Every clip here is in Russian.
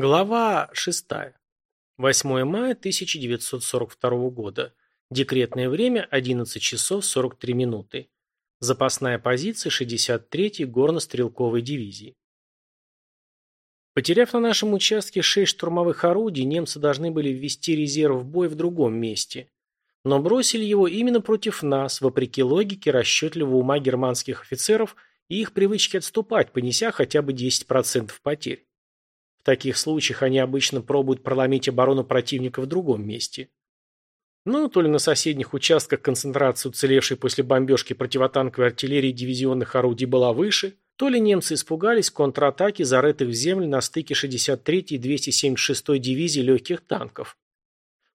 Глава 6. 8 мая 1942 года. Декретное время 11 часов 43 минуты. Запасная позиция 63-й горно-стрелковой дивизии. Потеряв на нашем участке 6 штурмовых орудий, немцы должны были ввести резерв в бой в другом месте. Но бросили его именно против нас, вопреки логике расчетливого ума германских офицеров и их привычке отступать, понеся хотя бы 10% потерь. Таких случаях они обычно пробуют проломить оборону противника в другом месте. Ну, то ли на соседних участках концентрация уцелевшей после бомбежки противотанковой артиллерии дивизионных орудий была выше, то ли немцы испугались контратаки, зарытых в землю на стыке 63-й и 276-й дивизии легких танков.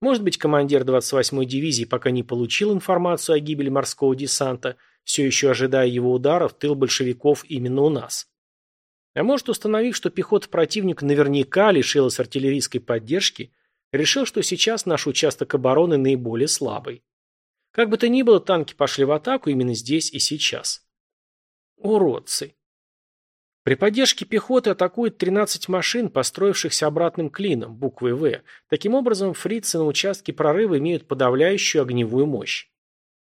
Может быть, командир 28-й дивизии пока не получил информацию о гибели морского десанта, все еще ожидая его удара в тыл большевиков именно у нас. А может, установив, что пехота противника наверняка лишилась артиллерийской поддержки, решил, что сейчас наш участок обороны наиболее слабый. Как бы то ни было, танки пошли в атаку именно здесь и сейчас. Уродцы. При поддержке пехоты атакуют 13 машин, построившихся обратным клином, буквой «В». Таким образом, фрицы на участке прорыва имеют подавляющую огневую мощь.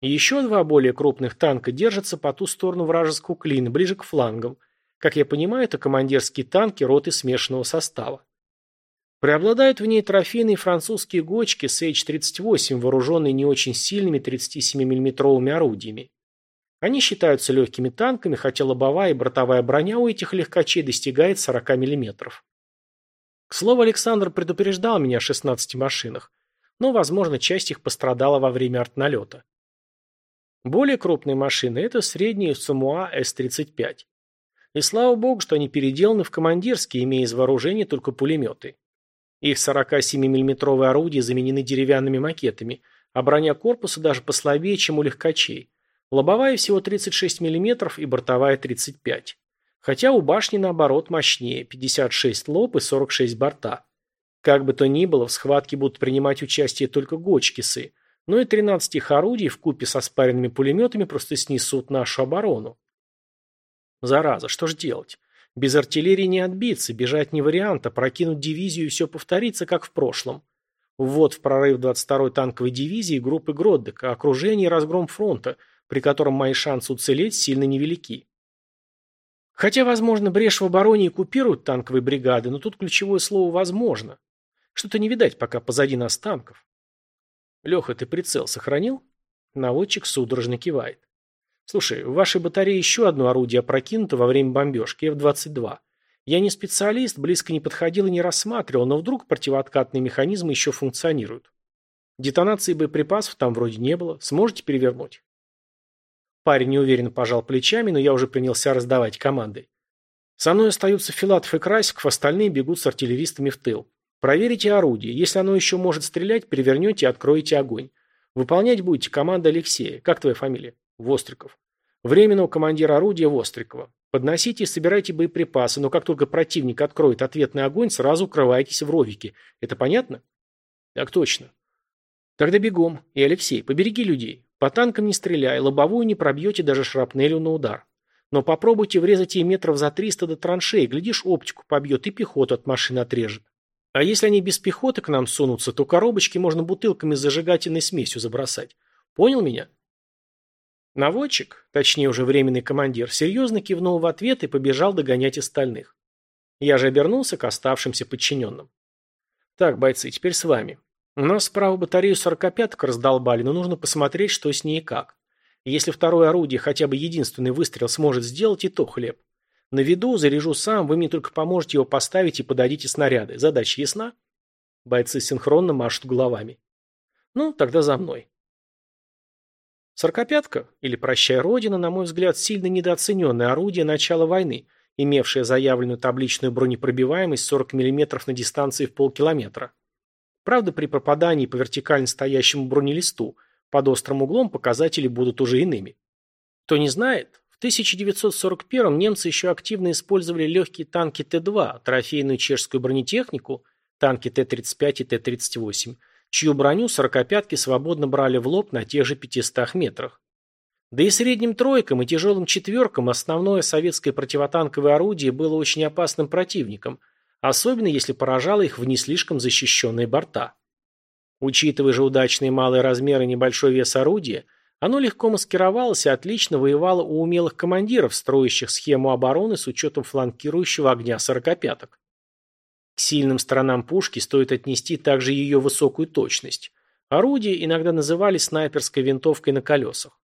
Еще два более крупных танка держатся по ту сторону вражеского клина, ближе к флангам, как я понимаю, это командирские танки роты смешанного состава. Преобладают в ней трофейные французские гочки с H-38, вооруженные не очень сильными 37 миллиметровыми орудиями. Они считаются легкими танками, хотя лобовая и бортовая броня у этих легкачей достигает 40 мм. К слову, Александр предупреждал меня о 16 машинах, но, возможно, часть их пострадала во время артналета. Более крупные машины – это средние СМУА С-35. И слава богу, что они переделаны в командирские, имея из вооружения только пулеметы. Их 47 миллиметровые орудия заменены деревянными макетами, а броня корпуса даже послабее, чем у легкачей. Лобовая всего 36 мм и бортовая 35. Хотя у башни наоборот мощнее, 56 лоб и 46 борта. Как бы то ни было, в схватке будут принимать участие только гочкисы, но и 13 их орудий купе со спаренными пулеметами просто снесут нашу оборону. Зараза, что же делать? Без артиллерии не отбиться, бежать не вариант, а прокинуть дивизию и все повторится, как в прошлом. Ввод в прорыв 22-й танковой дивизии группы Гроддека, окружение и разгром фронта, при котором мои шансы уцелеть сильно невелики. Хотя, возможно, брешь в обороне и купируют танковые бригады, но тут ключевое слово «возможно». Что-то не видать пока позади нас танков. Леха, ты прицел сохранил? Наводчик судорожно кивает. Слушай, в вашей батарее еще одно орудие опрокинуто во время бомбежки, F-22. Я не специалист, близко не подходил и не рассматривал, но вдруг противооткатные механизмы еще функционируют. Детонации боеприпасов там вроде не было. Сможете перевернуть? Парень неуверенно пожал плечами, но я уже принялся раздавать команды. Со мной остаются Филатов и Красиков, остальные бегут с артиллеристами в тыл. Проверите орудие. Если оно еще может стрелять, перевернете и откроете огонь. Выполнять будете команда Алексея. Как твоя фамилия? Востриков. Временного командира орудия Вострикова. Подносите и собирайте боеприпасы, но как только противник откроет ответный огонь, сразу укрывайтесь в ровике. Это понятно? Так точно. Тогда бегом. И, Алексей, побереги людей. По танкам не стреляй, лобовую не пробьете даже шрапнелью на удар. Но попробуйте врезать ей метров за 300 до траншеи, глядишь, оптику побьет и пехоту от машины отрежет. А если они без пехоты к нам сунутся, то коробочки можно бутылками с зажигательной смесью забросать. Понял меня? Наводчик, точнее уже временный командир, серьезно кивнул в ответ и побежал догонять остальных. Я же обернулся к оставшимся подчиненным. Так, бойцы, теперь с вами. У нас справа батарею сорокопяток раздолбали, но нужно посмотреть, что с ней и как. Если второе орудие хотя бы единственный выстрел сможет сделать, и то хлеб. На виду, заряжу сам, вы мне только поможете его поставить и подадите снаряды. Задача ясна? Бойцы синхронно машут головами. Ну, тогда за мной. Сорокопятка, или «Прощай, Родина», на мой взгляд, сильно недооцененное орудие начала войны, имевшее заявленную табличную бронепробиваемость 40 мм на дистанции в полкилометра. Правда, при попадании по вертикально стоящему бронелисту под острым углом показатели будут уже иными. Кто не знает, в 1941 немцы еще активно использовали легкие танки Т-2, трофейную чешскую бронетехнику, танки Т-35 и Т-38, чью броню сорокопятки свободно брали в лоб на тех же 500 метрах. Да и средним тройкам и тяжелым четверкам основное советское противотанковое орудие было очень опасным противником, особенно если поражало их в не слишком защищенные борта. Учитывая же удачные малые размеры и небольшой вес орудия, оно легко маскировалось и отлично воевало у умелых командиров, строящих схему обороны с учетом фланкирующего огня сорокопяток. К сильным сторонам пушки стоит отнести также ее высокую точность. Орудие иногда называли снайперской винтовкой на колесах.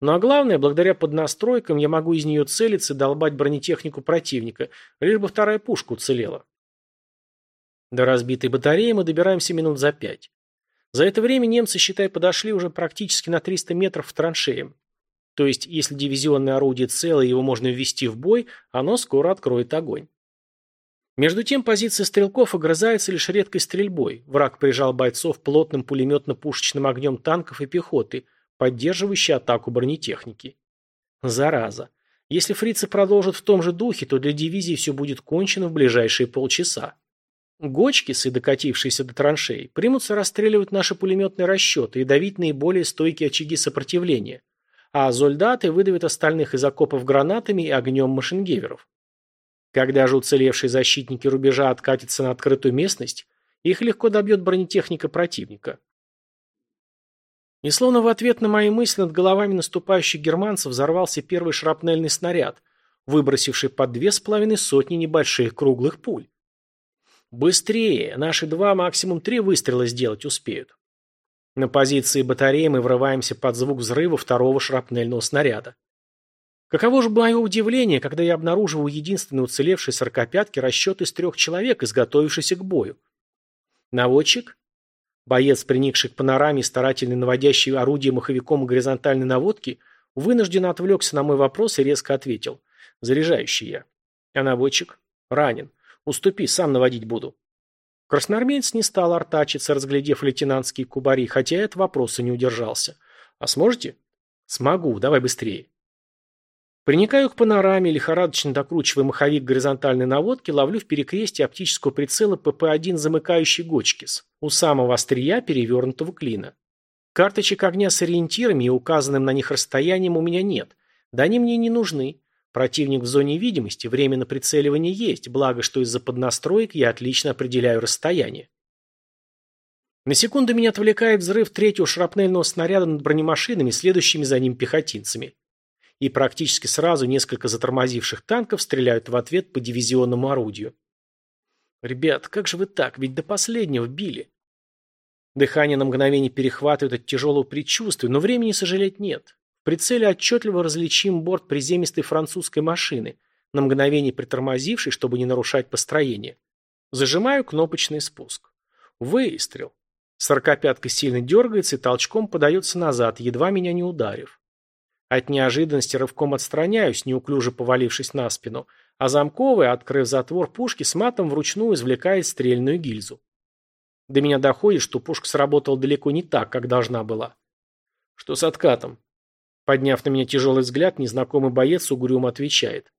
Ну а главное, благодаря поднастройкам я могу из нее целиться и долбать бронетехнику противника, лишь бы вторая пушка уцелела. До разбитой батареи мы добираемся минут за пять. За это время немцы, считай, подошли уже практически на 300 метров в траншеям. То есть, если дивизионное орудие целое, его можно ввести в бой, оно скоро откроет огонь. Между тем, позиция стрелков огрызается лишь редкой стрельбой. Враг прижал бойцов плотным пулеметно-пушечным огнем танков и пехоты, поддерживающей атаку бронетехники. Зараза. Если фрицы продолжат в том же духе, то для дивизии все будет кончено в ближайшие полчаса. Гочкисы, докатившиеся до траншей, примутся расстреливать наши пулеметные расчеты и давить наиболее стойкие очаги сопротивления, а зольдаты выдавят остальных из окопов гранатами и огнем машингеверов. Когда же уцелевшие защитники рубежа откатятся на открытую местность, их легко добьет бронетехника противника. И словно в ответ на мои мысли над головами наступающих германцев взорвался первый шрапнельный снаряд, выбросивший под две с половиной сотни небольших круглых пуль. Быстрее! Наши два, максимум три выстрела сделать успеют. На позиции батареи мы врываемся под звук взрыва второго шрапнельного снаряда. Каково же мое удивление, когда я обнаруживаю единственный уцелевший сорокопятки расчет из трех человек, изготовившийся к бою. Наводчик? Боец, приникший к панораме и старательно наводящий орудие маховиком горизонтальной наводки, вынужденно отвлекся на мой вопрос и резко ответил. Заряжающий я. А наводчик? Ранен. Уступи, сам наводить буду. Красноармеец не стал артачиться, разглядев лейтенантские кубари, хотя от вопроса не удержался. А сможете? Смогу, давай быстрее. Приникаю к панораме, лихорадочно докручивая маховик горизонтальной наводки, ловлю в перекрестие оптического прицела ПП-1 замыкающий Гочкис, у самого острия перевернутого клина. Карточек огня с ориентирами и указанным на них расстоянием у меня нет. Да они мне не нужны. Противник в зоне видимости, время на прицеливание есть, благо, что из-за поднастроек я отлично определяю расстояние. На секунду меня отвлекает взрыв третьего шрапнельного снаряда над бронемашинами, следующими за ним пехотинцами. И практически сразу несколько затормозивших танков стреляют в ответ по дивизионному орудию. «Ребят, как же вы так? Ведь до последнего били!» Дыхание на мгновение перехватывает от тяжелого предчувствия, но времени сожалеть нет прицеле отчетливо различим борт приземистой французской машины, на мгновение притормозившей, чтобы не нарушать построение. Зажимаю кнопочный спуск. Выстрел. Сорокопятка сильно дергается и толчком подается назад, едва меня не ударив. От неожиданности рывком отстраняюсь, неуклюже повалившись на спину, а замковый, открыв затвор пушки, с матом вручную извлекает стрельную гильзу. До меня доходит, что пушка сработала далеко не так, как должна была. Что с откатом? Подняв на меня тяжелый взгляд, незнакомый боец угрюмо отвечает.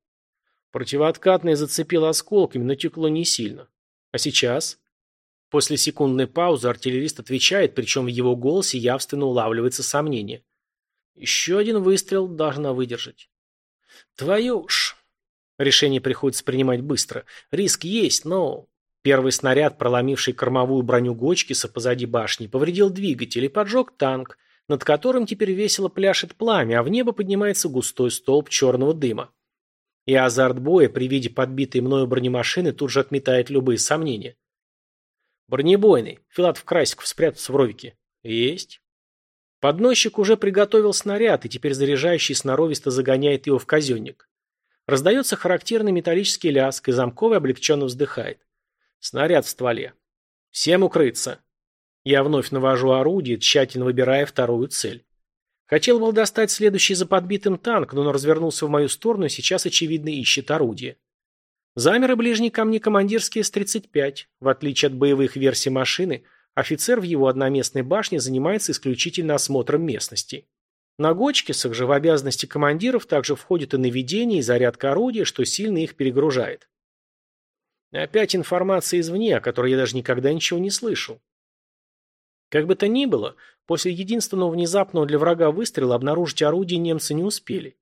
Противооткатное зацепило осколками, но текло не сильно. А сейчас? После секундной паузы артиллерист отвечает, причем в его голосе явственно улавливается сомнение. Еще один выстрел должна выдержать. Твою ж... Решение приходится принимать быстро. Риск есть, но... Первый снаряд, проломивший кормовую броню Гочкиса позади башни, повредил двигатель и поджег танк, над которым теперь весело пляшет пламя, а в небо поднимается густой столб черного дыма. И азарт боя при виде подбитой мною бронемашины тут же отметает любые сомнения. Бронебойный. Филатов Красиков спрятаться в ровике. Есть. Подносчик уже приготовил снаряд, и теперь заряжающий сноровисто загоняет его в казенник. Раздается характерный металлический лязг, и замковый облегченно вздыхает. Снаряд в стволе. Всем укрыться. Я вновь навожу орудие, тщательно выбирая вторую цель. Хотел был достать следующий за подбитым танк, но он развернулся в мою сторону и сейчас, очевидно, ищет орудие. Замер и ближний ко мне командирский С-35. В отличие от боевых версий машины, офицер в его одноместной башне занимается исключительно осмотром местности. На Гочкисах же в обязанности командиров также входит и наведение, и зарядка орудия, что сильно их перегружает. Опять информация извне, о которой я даже никогда ничего не слышал. Как бы то ни было, после единственного внезапного для врага выстрела обнаружить орудие немцы не успели.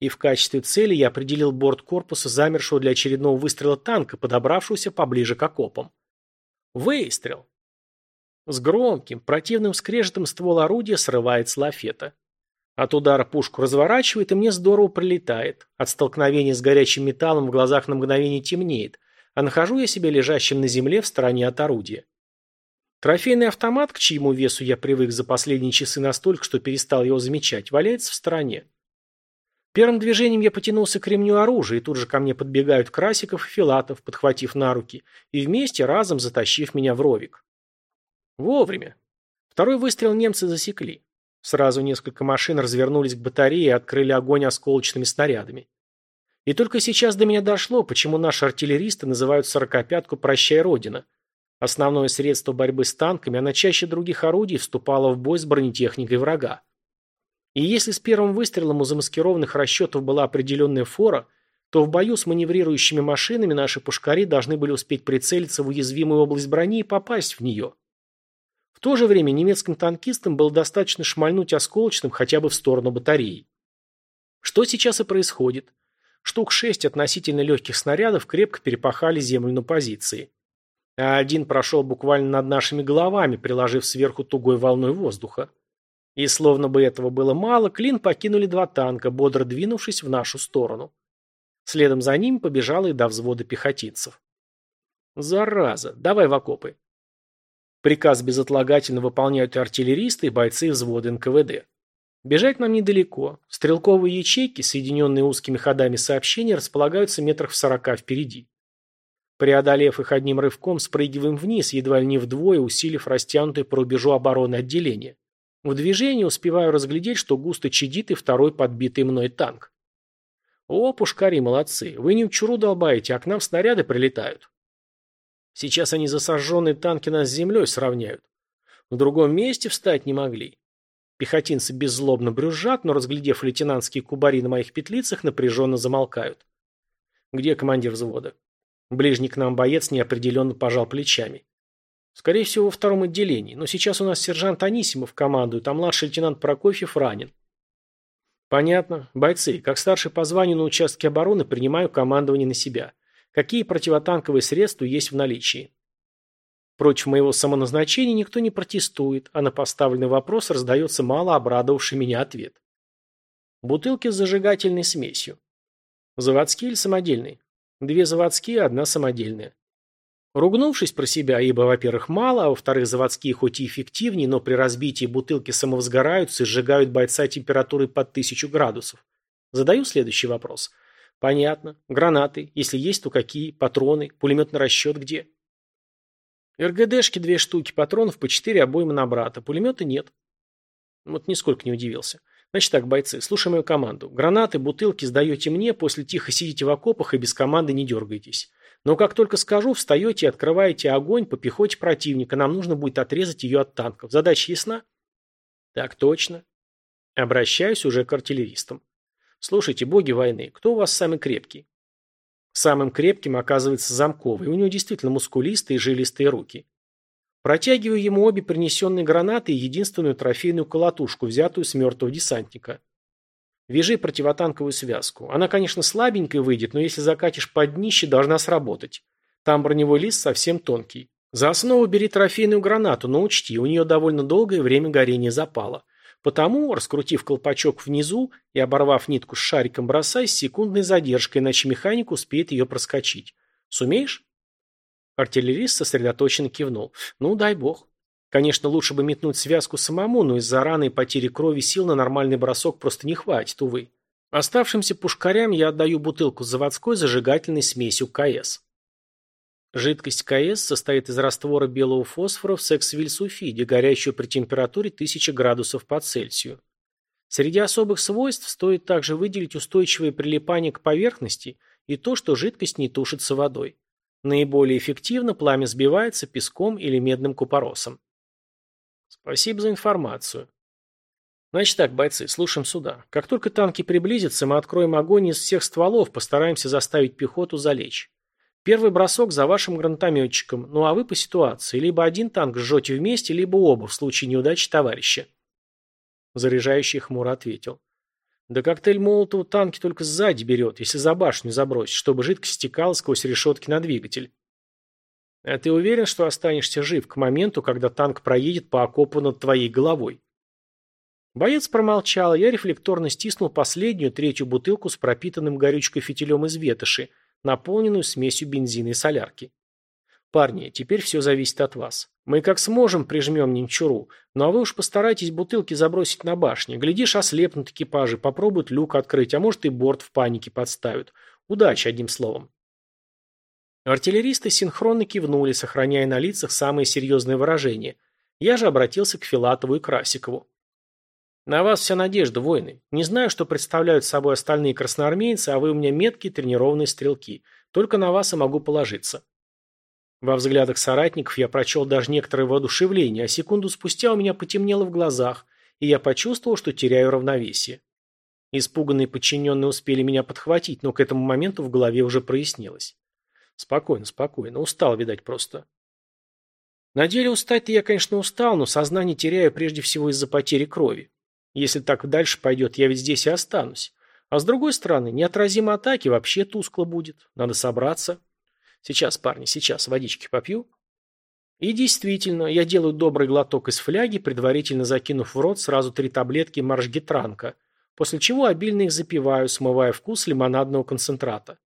и в качестве цели я определил борт корпуса, замершего для очередного выстрела танка, подобравшегося поближе к окопам. Выстрел! С громким, противным скрежетом ствол орудия срывает с лафета. От удара пушку разворачивает, и мне здорово прилетает. От столкновения с горячим металлом в глазах на мгновение темнеет, а нахожу я себя лежащим на земле в стороне от орудия. Трофейный автомат, к чьему весу я привык за последние часы настолько, что перестал его замечать, валяется в стороне. Первым движением я потянулся к ремню оружия, и тут же ко мне подбегают Красиков и Филатов, подхватив на руки, и вместе разом затащив меня в ровик. Вовремя. Второй выстрел немцы засекли. Сразу несколько машин развернулись к батарее и открыли огонь осколочными снарядами. И только сейчас до меня дошло, почему наши артиллеристы называют сорокопятку «Прощай, Родина». Основное средство борьбы с танками, она чаще других орудий вступала в бой с бронетехникой врага. И если с первым выстрелом у замаскированных расчетов была определенная фора, то в бою с маневрирующими машинами наши пушкари должны были успеть прицелиться в уязвимую область брони и попасть в нее то же время немецким танкистам было достаточно шмальнуть осколочным хотя бы в сторону батареи. Что сейчас и происходит. Штук шесть относительно легких снарядов крепко перепахали землю на позиции. А один прошел буквально над нашими головами, приложив сверху тугой волной воздуха. И словно бы этого было мало, клин покинули два танка, бодро двинувшись в нашу сторону. Следом за ними побежало и до взвода пехотинцев. «Зараза! Давай в окопы!» Приказ безотлагательно выполняют и артиллеристы, и бойцы взвода НКВД. Бежать нам недалеко. Стрелковые ячейки, соединенные узкими ходами сообщения, располагаются метрах в сорока впереди. Преодолев их одним рывком, спрыгиваем вниз, едва ли не вдвое, усилив растянутый по рубежу обороны отделение. В движении успеваю разглядеть, что густо чадит и второй подбитый мной танк. О, пушкари, молодцы, вы не в чуру долбаете, а к нам снаряды прилетают. Сейчас они за сожженные танки нас с землей сравняют. В другом месте встать не могли. Пехотинцы беззлобно брюзжат, но, разглядев лейтенантские кубари на моих петлицах, напряженно замолкают. Где командир взвода? Ближний к нам боец неопределенно пожал плечами. Скорее всего, во втором отделении, но сейчас у нас сержант Анисимов командует, а младший лейтенант Прокофьев ранен. Понятно. Бойцы, как старший по званию на участке обороны, принимаю командование на себя. Какие противотанковые средства есть в наличии? Против моего самоназначения никто не протестует, а на поставленный вопрос раздается мало обрадовавший меня ответ. Бутылки с зажигательной смесью. Заводские или самодельные? Две заводские, одна самодельная. Ругнувшись про себя, ибо, во-первых, мало, а во-вторых, заводские хоть и эффективнее, но при разбитии бутылки самовзгораются и сжигают бойца температурой под тысячу градусов, задаю следующий вопрос – Понятно. Гранаты. Если есть, то какие? Патроны. Пулеметный расчет где? РГДшки две штуки, патронов по четыре обоймы на брата. Пулемета нет. Вот нисколько не удивился. Значит так, бойцы, слушай мою команду. Гранаты, бутылки сдаете мне, после тихо сидите в окопах и без команды не дергаетесь. Но как только скажу, встаете и открываете огонь по пехоте противника. Нам нужно будет отрезать ее от танков. Задача ясна? Так точно. Обращаюсь уже к артиллеристам. Слушайте, боги войны, кто у вас самый крепкий? Самым крепким оказывается Замковый. У него действительно мускулистые и жилистые руки. Протягиваю ему обе принесенные гранаты и единственную трофейную колотушку, взятую с мертвого десантника. Вяжи противотанковую связку. Она, конечно, слабенькая выйдет, но если закатишь под днище, должна сработать. Там броневой лист совсем тонкий. За основу бери трофейную гранату, но учти, у нее довольно долгое время горения запала. Потому, раскрутив колпачок внизу и оборвав нитку с шариком, бросай с секундной задержкой, иначе механик успеет ее проскочить. Сумеешь? Артиллерист сосредоточенно кивнул. Ну, дай бог. Конечно, лучше бы метнуть связку самому, но из-за раны и потери крови сил на нормальный бросок просто не хватит, увы. Оставшимся пушкарям я отдаю бутылку с заводской зажигательной смесью КС. Жидкость КС состоит из раствора белого фосфора в сексвильсульфиде, горящего при температуре 1000 градусов по Цельсию. Среди особых свойств стоит также выделить устойчивое прилипание к поверхности и то, что жидкость не тушится водой. Наиболее эффективно пламя сбивается песком или медным купоросом. Спасибо за информацию. Значит так, бойцы, слушаем сюда. Как только танки приблизятся, мы откроем огонь из всех стволов, постараемся заставить пехоту залечь. Первый бросок за вашим гранатометчиком, ну а вы по ситуации. Либо один танк сжете вместе, либо оба, в случае неудачи товарища. Заряжающий хмуро ответил. Да коктейль Молотова танки только сзади берет, если за башню забросить, чтобы жидкость стекала сквозь решетки на двигатель. А ты уверен, что останешься жив к моменту, когда танк проедет по окопу над твоей головой? Боец промолчал, я рефлекторно стиснул последнюю, третью бутылку с пропитанным горючкой фитилем из ветоши, наполненную смесью бензина и солярки. Парни, теперь все зависит от вас. Мы как сможем прижмем нинчуру, ну а вы уж постарайтесь бутылки забросить на башню. Глядишь, ослепнут экипажи, попробуют люк открыть, а может и борт в панике подставят. Удачи, одним словом. Артиллеристы синхронно кивнули, сохраняя на лицах самые серьезные выражения. Я же обратился к Филатову и Красикову. «На вас вся надежда, воины. Не знаю, что представляют собой остальные красноармейцы, а вы у меня меткие тренированные стрелки. Только на вас и могу положиться». Во взглядах соратников я прочел даже некоторое воодушевление, а секунду спустя у меня потемнело в глазах, и я почувствовал, что теряю равновесие. Испуганные подчиненные успели меня подхватить, но к этому моменту в голове уже прояснилось. Спокойно, спокойно. Устал, видать, просто. На деле устать-то я, конечно, устал, но сознание теряю прежде всего из-за потери крови. Если так дальше пойдет, я ведь здесь и останусь. А с другой стороны, неотразимой атаки вообще тускло будет. Надо собраться. Сейчас, парни, сейчас водички попью. И действительно, я делаю добрый глоток из фляги, предварительно закинув в рот сразу три таблетки маршгитранка, после чего обильно их запиваю, смывая вкус лимонадного концентрата.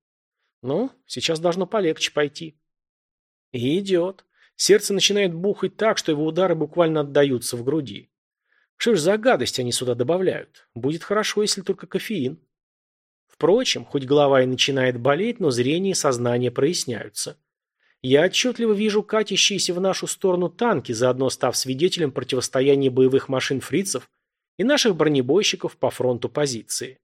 Ну, сейчас должно полегче пойти. И идет. Сердце начинает бухать так, что его удары буквально отдаются в груди. Что ж за гадость они сюда добавляют? Будет хорошо, если только кофеин. Впрочем, хоть голова и начинает болеть, но зрение и сознание проясняются. Я отчетливо вижу катящиеся в нашу сторону танки, заодно став свидетелем противостояния боевых машин фрицев и наших бронебойщиков по фронту позиции.